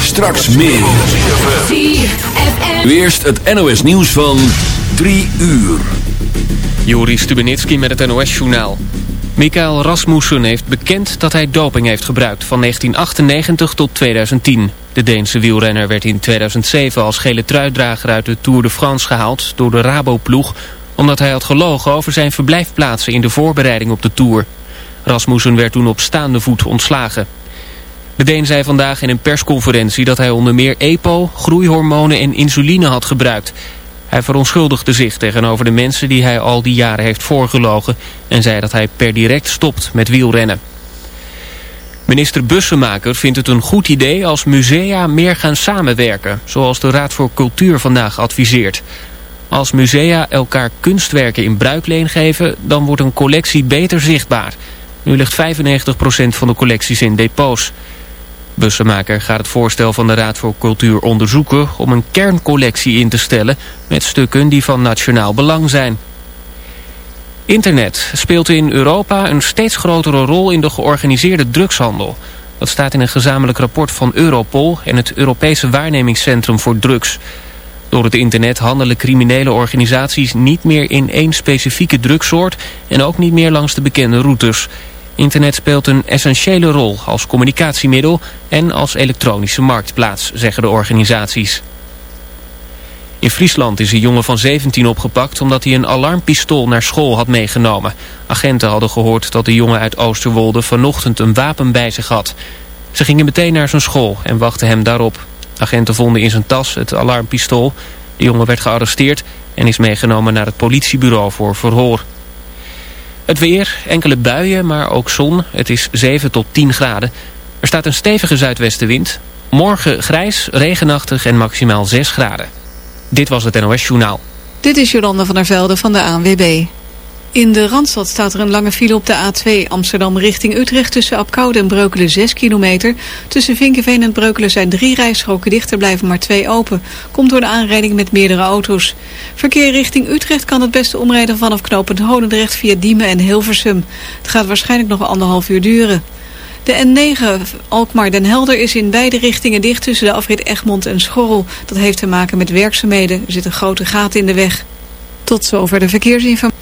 Straks meer. ZFM. Nu eerst het NOS nieuws van 3 uur. Joris Stubenitski met het NOS-journaal. Mikael Rasmussen heeft bekend dat hij doping heeft gebruikt van 1998 tot 2010. De Deense wielrenner werd in 2007 als gele truitdrager uit de Tour de France gehaald door de Rabo-ploeg... omdat hij had gelogen over zijn verblijfplaatsen in de voorbereiding op de Tour. Rasmussen werd toen op staande voet ontslagen. De Deen zei vandaag in een persconferentie dat hij onder meer EPO, groeihormonen en insuline had gebruikt... Hij verontschuldigde zich tegenover de mensen die hij al die jaren heeft voorgelogen... en zei dat hij per direct stopt met wielrennen. Minister Bussemaker vindt het een goed idee als musea meer gaan samenwerken... zoals de Raad voor Cultuur vandaag adviseert. Als musea elkaar kunstwerken in bruikleen geven... dan wordt een collectie beter zichtbaar. Nu ligt 95% van de collecties in depots... Bussemaker gaat het voorstel van de Raad voor Cultuur onderzoeken... om een kerncollectie in te stellen met stukken die van nationaal belang zijn. Internet speelt in Europa een steeds grotere rol in de georganiseerde drugshandel. Dat staat in een gezamenlijk rapport van Europol en het Europese waarnemingscentrum voor drugs. Door het internet handelen criminele organisaties niet meer in één specifieke drugsoort... en ook niet meer langs de bekende routes... Internet speelt een essentiële rol als communicatiemiddel en als elektronische marktplaats, zeggen de organisaties. In Friesland is een jongen van 17 opgepakt omdat hij een alarmpistool naar school had meegenomen. Agenten hadden gehoord dat de jongen uit Oosterwolde vanochtend een wapen bij zich had. Ze gingen meteen naar zijn school en wachten hem daarop. Agenten vonden in zijn tas het alarmpistool. De jongen werd gearresteerd en is meegenomen naar het politiebureau voor verhoor. Het weer, enkele buien, maar ook zon. Het is 7 tot 10 graden. Er staat een stevige zuidwestenwind. Morgen grijs, regenachtig en maximaal 6 graden. Dit was het NOS Journaal. Dit is Jolanda van der Velde van de ANWB. In de Randstad staat er een lange file op de A2 Amsterdam richting Utrecht... tussen Apkoude en Breukelen 6 kilometer. Tussen Vinkenveen en Breukelen zijn drie rijstroken dichter, blijven maar twee open. Komt door de aanrijding met meerdere auto's. Verkeer richting Utrecht kan het beste omrijden vanaf knooppunt Honendrecht... via Diemen en Hilversum. Het gaat waarschijnlijk nog anderhalf uur duren. De N9 Alkmaar-Den Helder is in beide richtingen dicht tussen de afrit Egmond en Schorrel. Dat heeft te maken met werkzaamheden. Er zitten grote gaten in de weg. Tot zover de verkeersinformatie.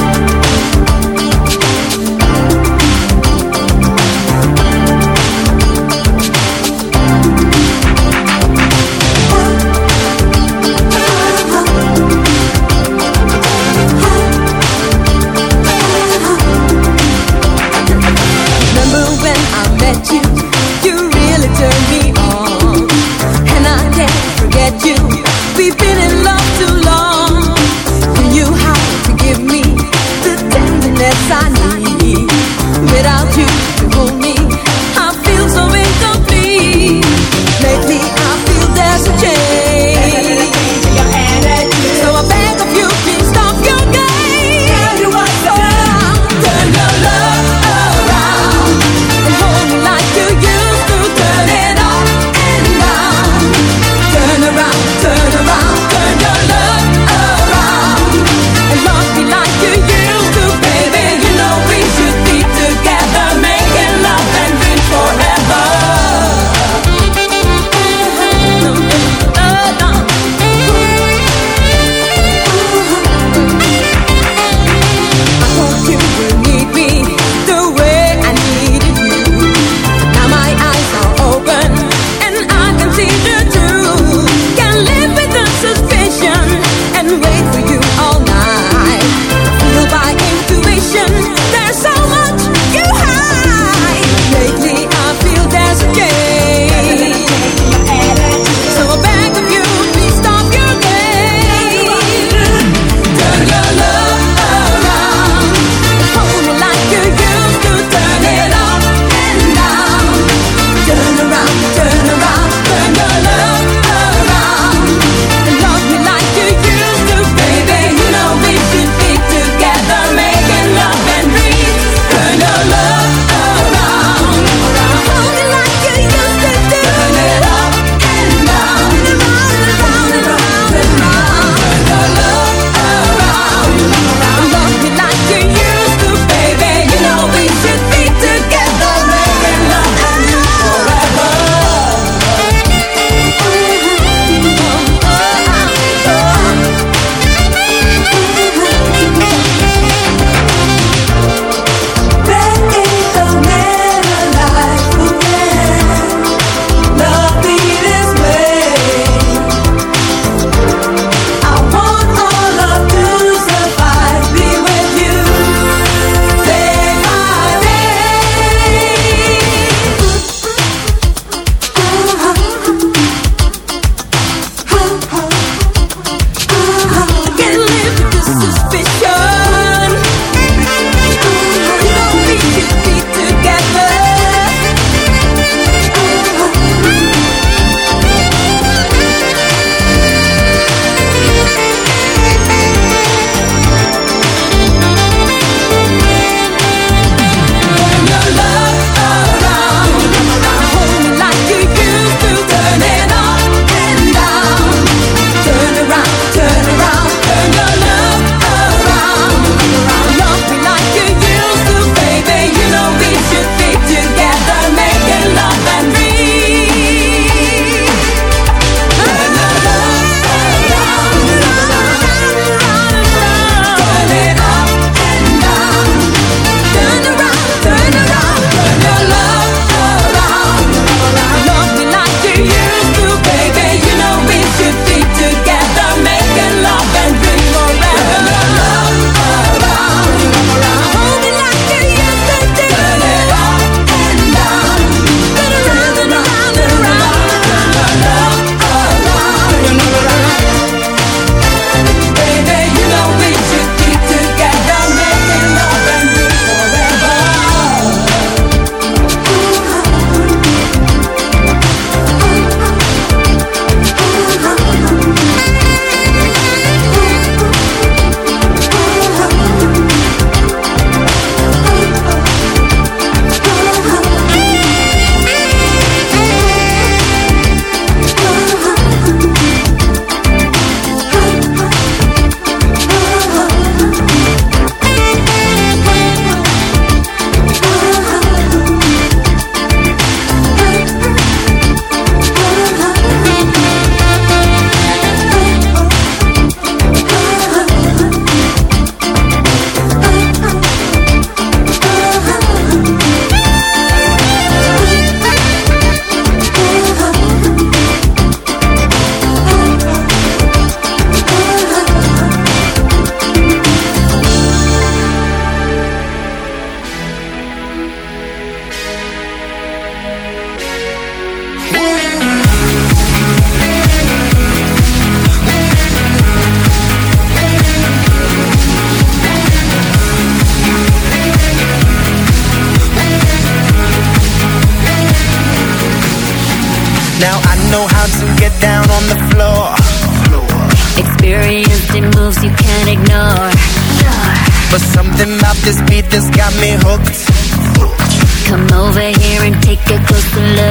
A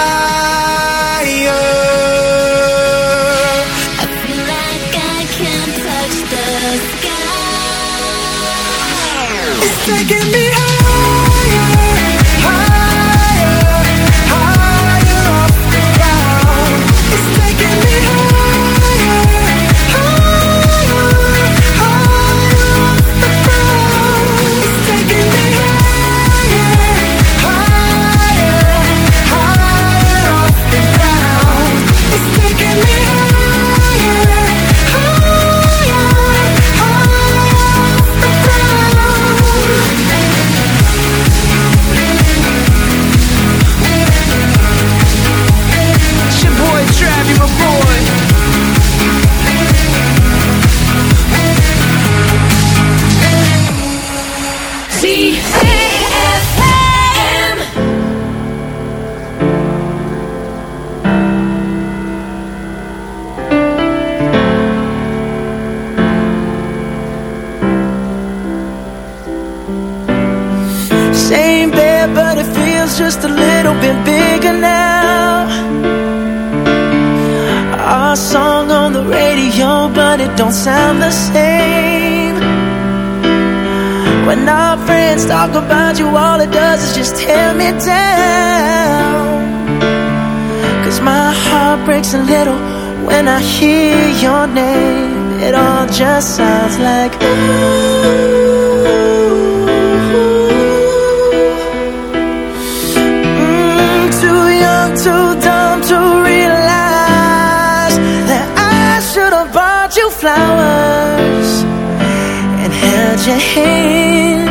Friends talk about you, all it does is just tear me down. Cause my heart breaks a little when I hear your name. It all just sounds like Mm, too young, too dumb to realize that I should have bought you flowers and held your hand.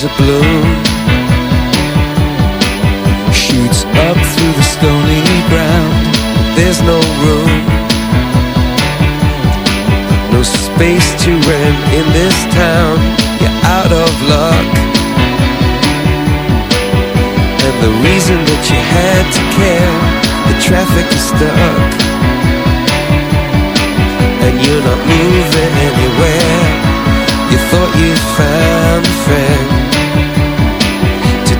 is a blue Shoots up through the stony ground. There's no room. No space to rent in this town. You're out of luck. And the reason that you had to care The traffic is stuck. And you're not moving anywhere. You thought you found a friend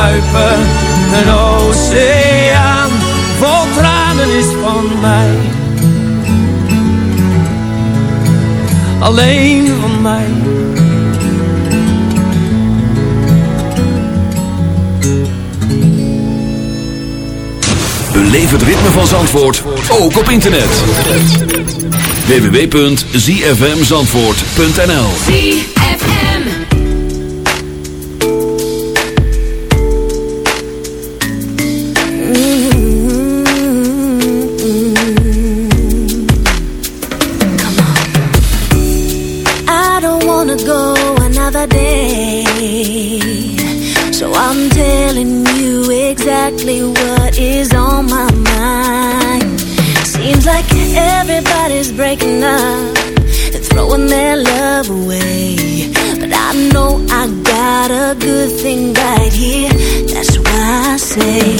sluipen. Een oceaan vol tranen is van mij. Alleen van mij. Beleef het ritme van Zandvoort, ook op internet. www.zfmzandvoort.nl enough. They're throwing their love away. But I know I got a good thing right here. That's why I say.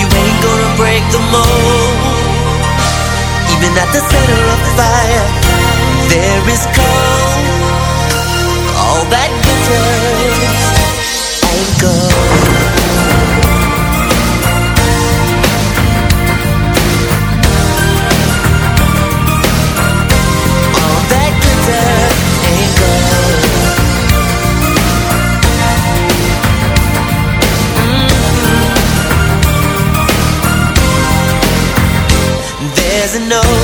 You ain't gonna break the mold? Even at the center of the fire, there is cold.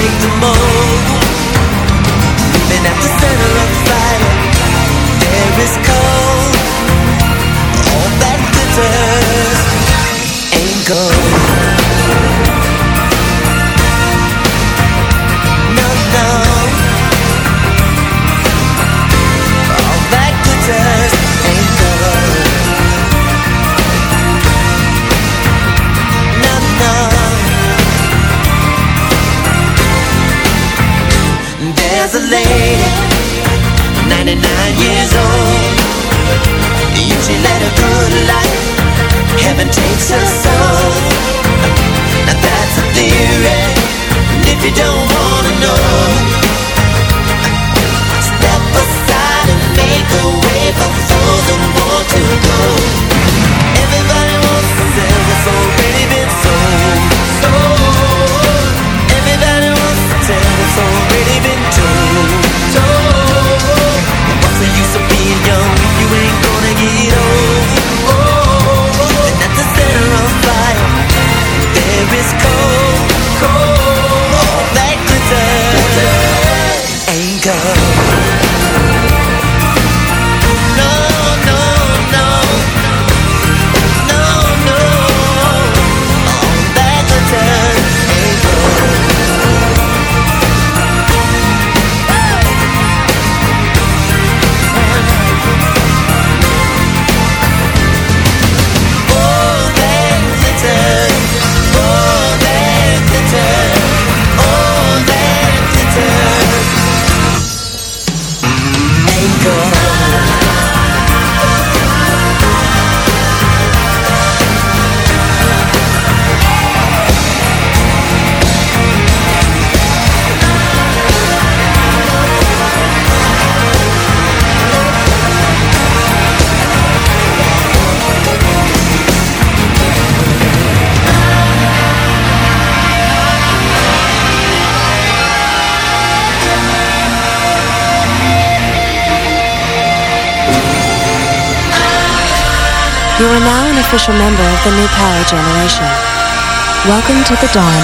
Break the mold? Living at the center of the fire, there is cold. All that glitters ain't gold. Member of the new power generation. Welcome to the dawn.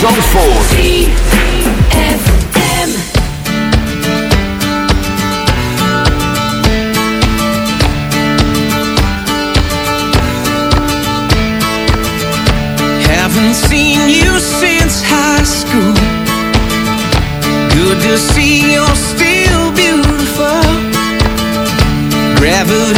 Zandvoort. Haven't seen you since high school. Good to see you're still beautiful. Gravity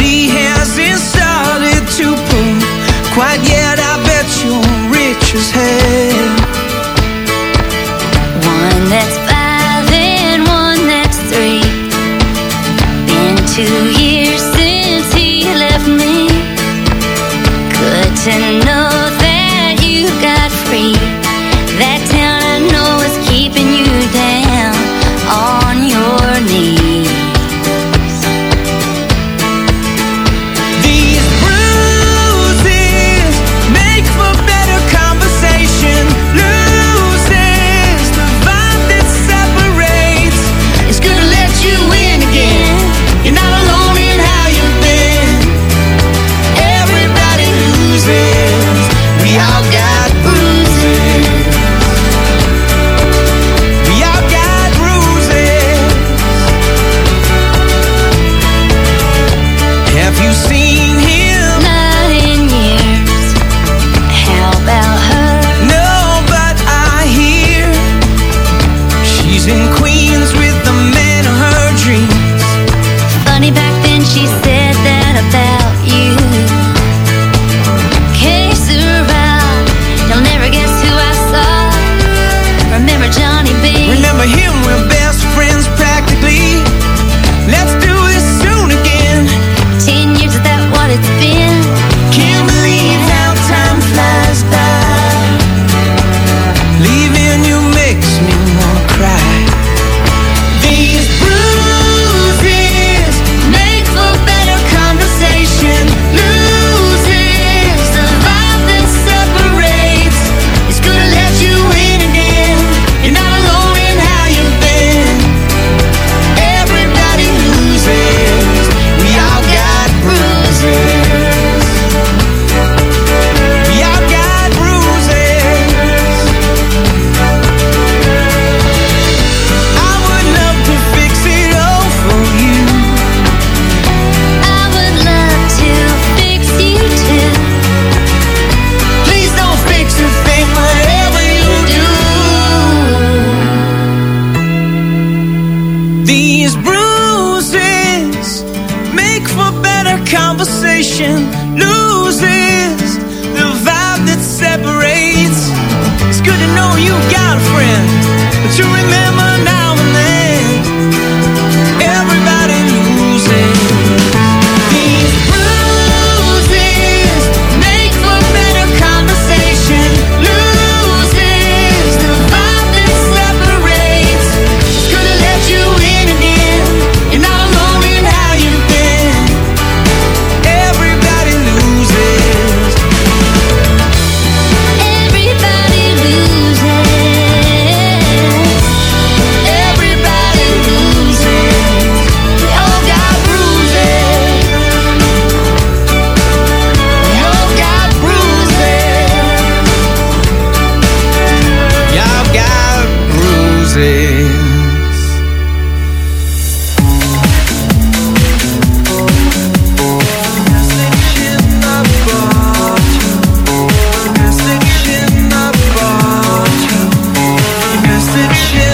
I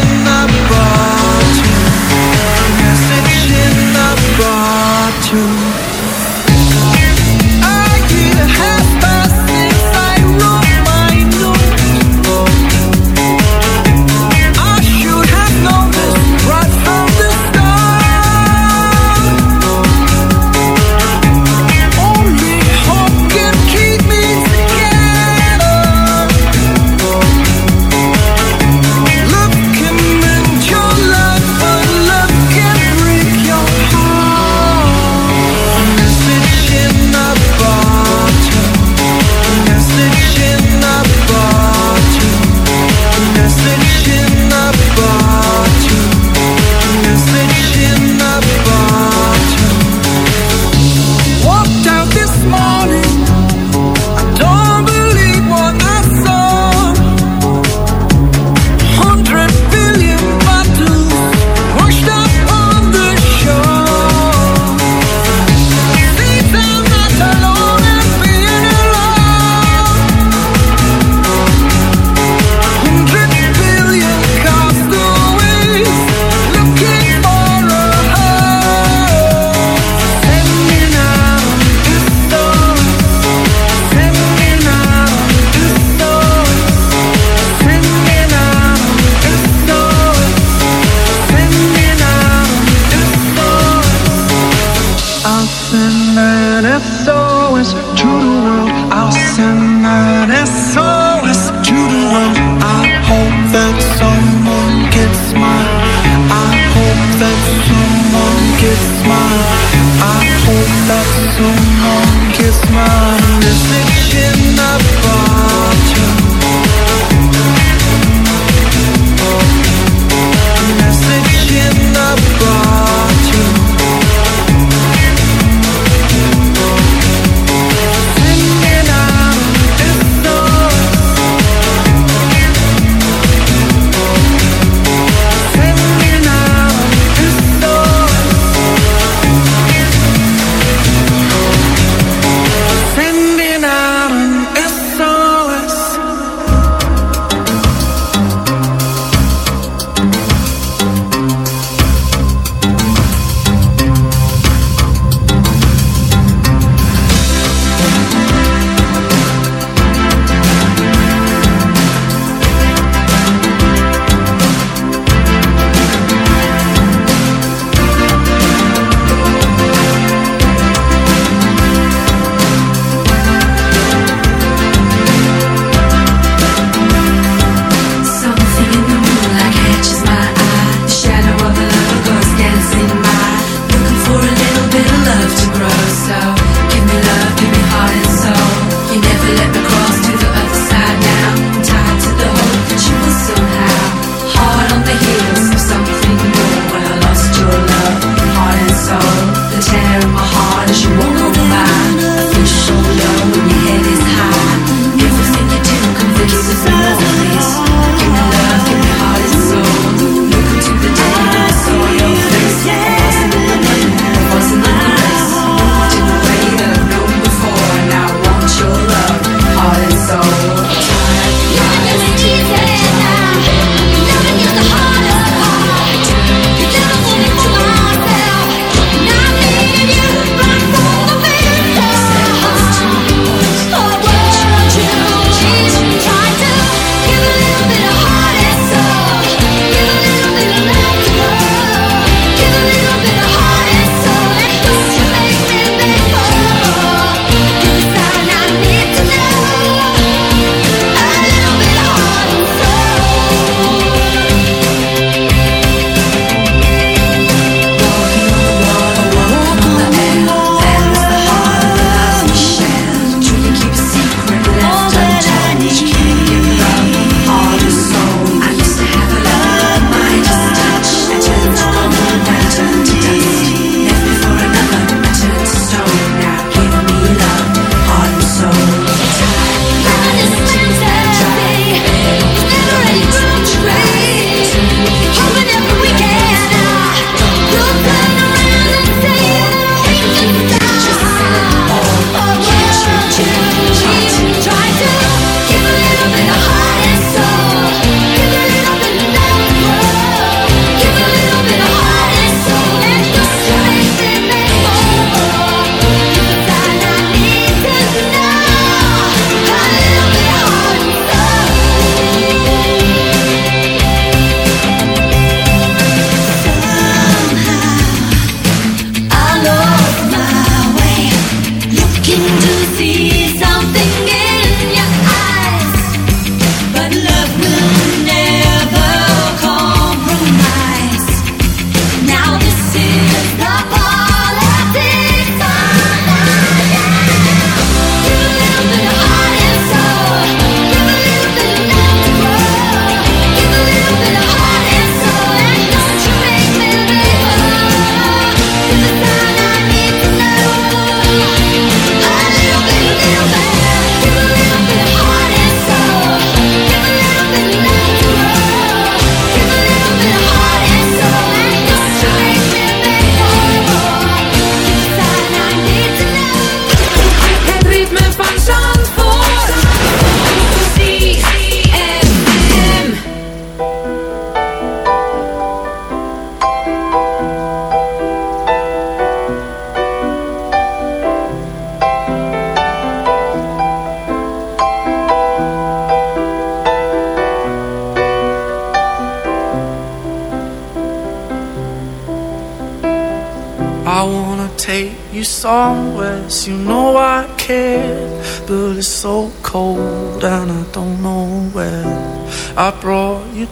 that someone gets mine.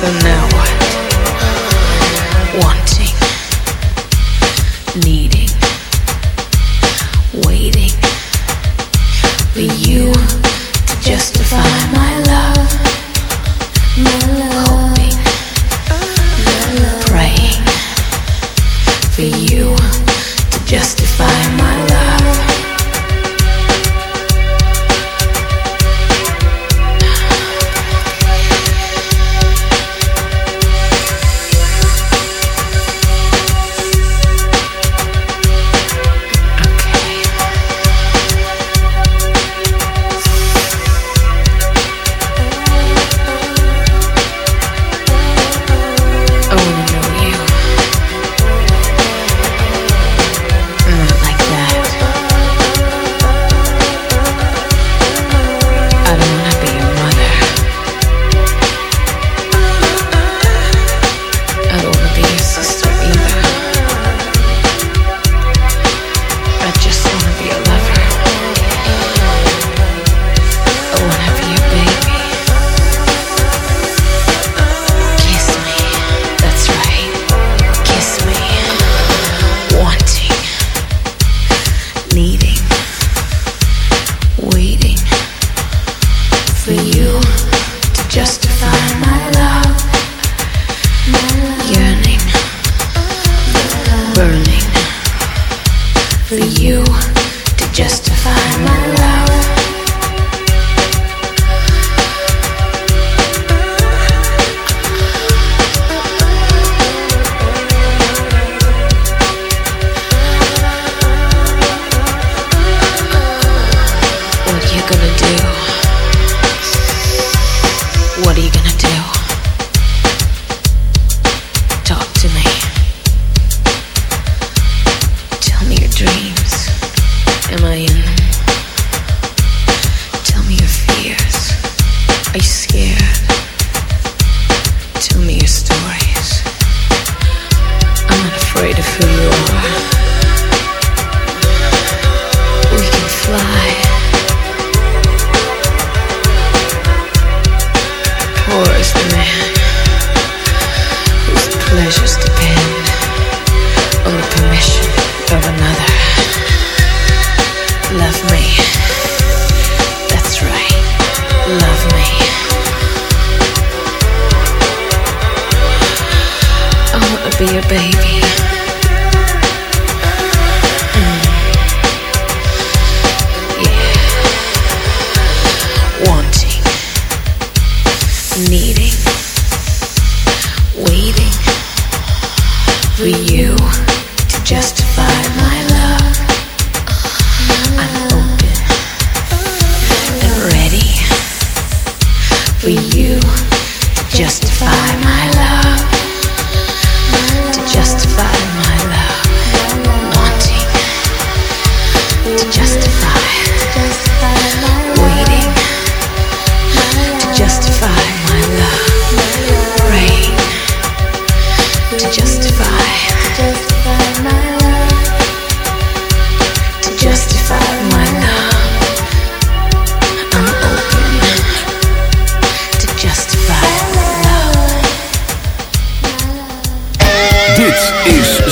So now, wanting, needing.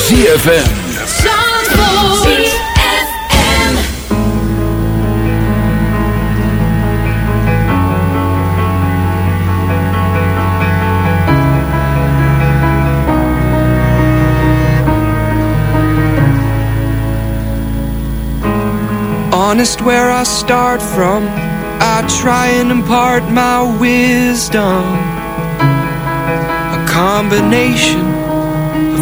ZFM. honest where I start from I try and impart my wisdom A combination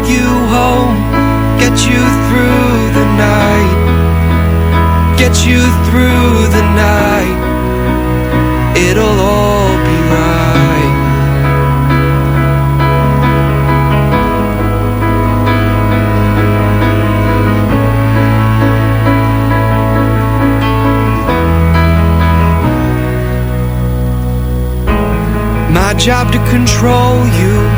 ride you home Get you through the night Get you through the night. It'll all be right. My job to control you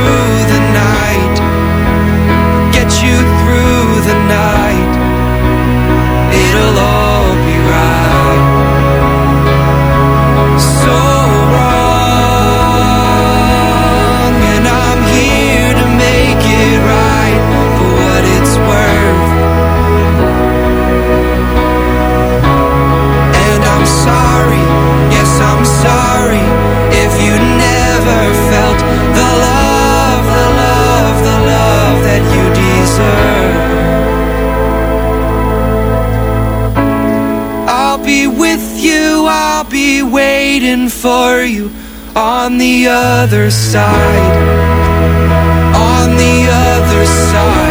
I'll be waiting for you on the other side. On the other side.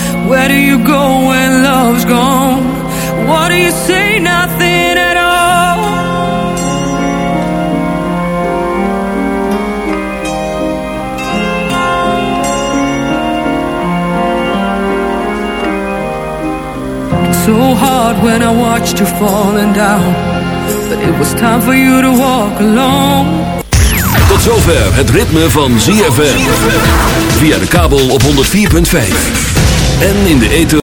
Where do you go when love's gone? What do you say? Nothing at all. It's so hard when I watched you falling down. But it was time for you to walk alone. Tot zover het ritme van ZFM. Via de kabel op 104.5. En in de ether.